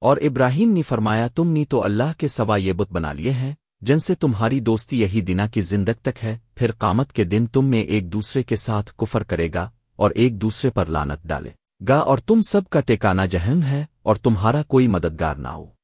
اور ابراہیم نے فرمایا، تم نے تو اللہ کے سوا یہ بت بنا لیے ہیں، جن سے تمہاری دوستی یہی دنا کی زندگ تک ہے، پھر قامت کے دن تم میں ایک دوسرے کے ساتھ کفر کرے گا اور ایک دوسرے پر لانت ڈالے۔ گا اور تم سب کا ٹیکانا جہن ہے اور تمہارا کوئی مددگار نہ ہو۔